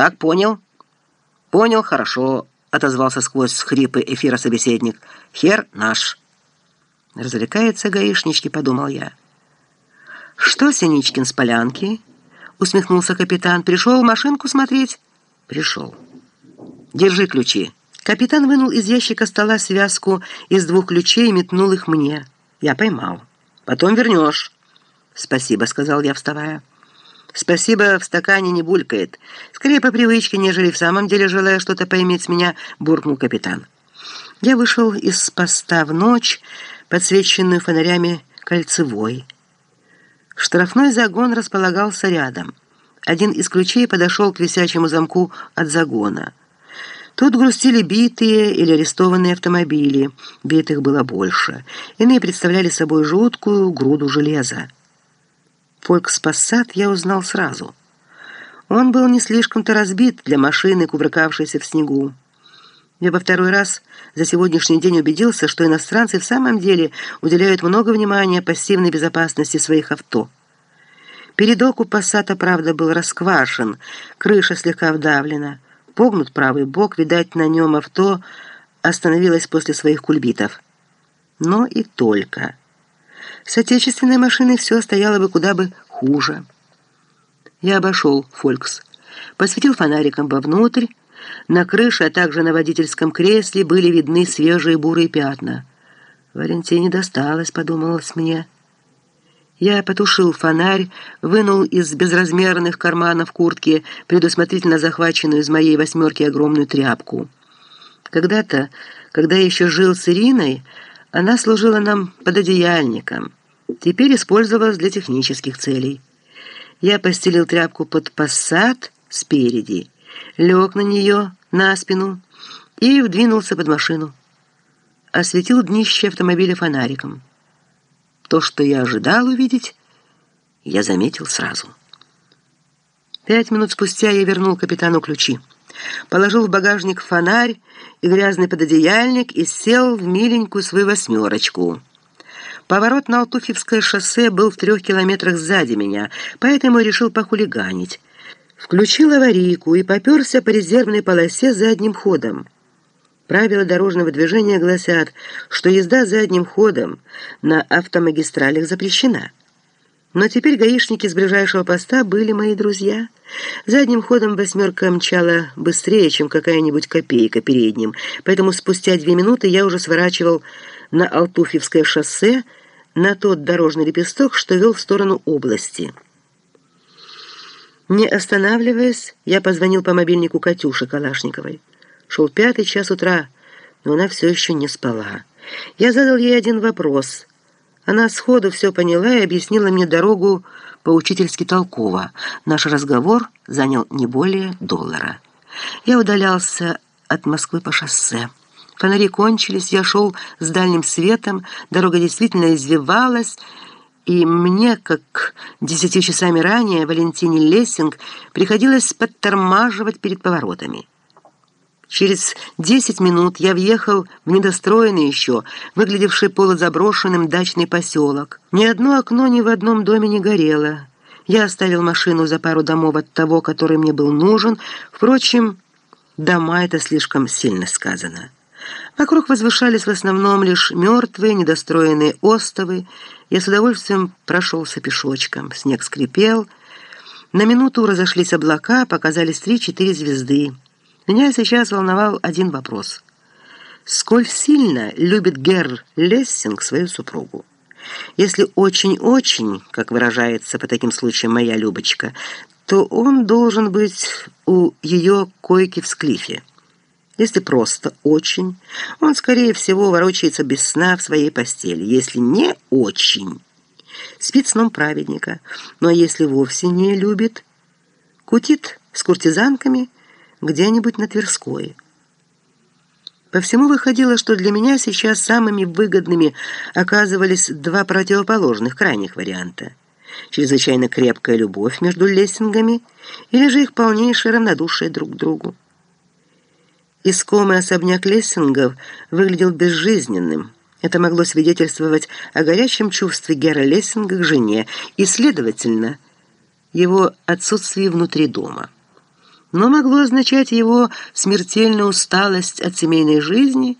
Как понял? Понял, хорошо, отозвался сквозь хрипы эфира собеседник. Хер наш. Развлекается гаишнички, подумал я. Что, Синичкин с полянки? Усмехнулся капитан. Пришел машинку смотреть? Пришел. Держи ключи. Капитан вынул из ящика стола связку из двух ключей и метнул их мне. Я поймал. Потом вернешь. Спасибо, сказал я, вставая. «Спасибо, в стакане не булькает. Скорее по привычке, нежели в самом деле желая что-то поиметь с меня», — буркнул капитан. Я вышел из поста в ночь, подсвеченную фонарями кольцевой. Штрафной загон располагался рядом. Один из ключей подошел к висячему замку от загона. Тут грустили битые или арестованные автомобили. Битых было больше. Иные представляли собой жуткую груду железа. Фолькспассат я узнал сразу. Он был не слишком-то разбит для машины, кувыркавшейся в снегу. Я во второй раз за сегодняшний день убедился, что иностранцы в самом деле уделяют много внимания пассивной безопасности своих авто. Передок у пассата, правда, был расквашен, крыша слегка вдавлена, погнут правый бок, видать, на нем авто остановилось после своих кульбитов. Но и только... С отечественной машиной все стояло бы куда бы хуже. Я обошел «Фолькс», посветил фонариком вовнутрь. На крыше, а также на водительском кресле были видны свежие бурые пятна. «Валентине досталось», — подумалось мне. Я потушил фонарь, вынул из безразмерных карманов куртки предусмотрительно захваченную из моей восьмерки огромную тряпку. Когда-то, когда я еще жил с Ириной, она служила нам пододеяльником. Теперь использовалась для технических целей. Я постелил тряпку под пассат спереди, лег на нее на спину и вдвинулся под машину. Осветил днище автомобиля фонариком. То, что я ожидал увидеть, я заметил сразу. Пять минут спустя я вернул капитану ключи. Положил в багажник фонарь и грязный пододеяльник и сел в миленькую свою восьмерочку. Поворот на Алтуфьевское шоссе был в трех километрах сзади меня, поэтому решил похулиганить. Включил аварийку и поперся по резервной полосе задним ходом. Правила дорожного движения гласят, что езда задним ходом на автомагистралях запрещена. Но теперь гаишники с ближайшего поста были мои друзья. Задним ходом восьмерка мчала быстрее, чем какая-нибудь копейка передним, поэтому спустя две минуты я уже сворачивал на Алтуфьевское шоссе на тот дорожный лепесток, что вел в сторону области. Не останавливаясь, я позвонил по мобильнику Катюше Калашниковой. Шел пятый час утра, но она все еще не спала. Я задал ей один вопрос — она сходу все поняла и объяснила мне дорогу поучительски толково. Наш разговор занял не более доллара. Я удалялся от Москвы по шоссе. Фонари кончились, я шел с дальним светом, дорога действительно извивалась, и мне, как десятью часами ранее, Валентине Лессинг, приходилось подтормаживать перед поворотами. Через десять минут я въехал в недостроенный еще, выглядевший полузаброшенным дачный поселок. Ни одно окно ни в одном доме не горело. Я оставил машину за пару домов от того, который мне был нужен. Впрочем, дома — это слишком сильно сказано. Вокруг возвышались в основном лишь мертвые, недостроенные остовы. Я с удовольствием прошелся пешочком. Снег скрипел. На минуту разошлись облака, показались три-четыре звезды. Меня сейчас волновал один вопрос. Сколь сильно любит Герр Лессинг свою супругу? Если очень-очень, как выражается по таким случаям моя Любочка, то он должен быть у ее койки в склифе. Если просто очень, он, скорее всего, ворочается без сна в своей постели. Если не очень, спит сном праведника. Но если вовсе не любит, кутит с куртизанками – где-нибудь на Тверской. По всему выходило, что для меня сейчас самыми выгодными оказывались два противоположных крайних варианта. Чрезвычайно крепкая любовь между лессингами или же их полнейшее равнодушие друг к другу. Искомый особняк лессингов выглядел безжизненным. Это могло свидетельствовать о горячем чувстве Гера Лессинга к жене и, следовательно, его отсутствии внутри дома. Но могло означать его смертельную усталость от семейной жизни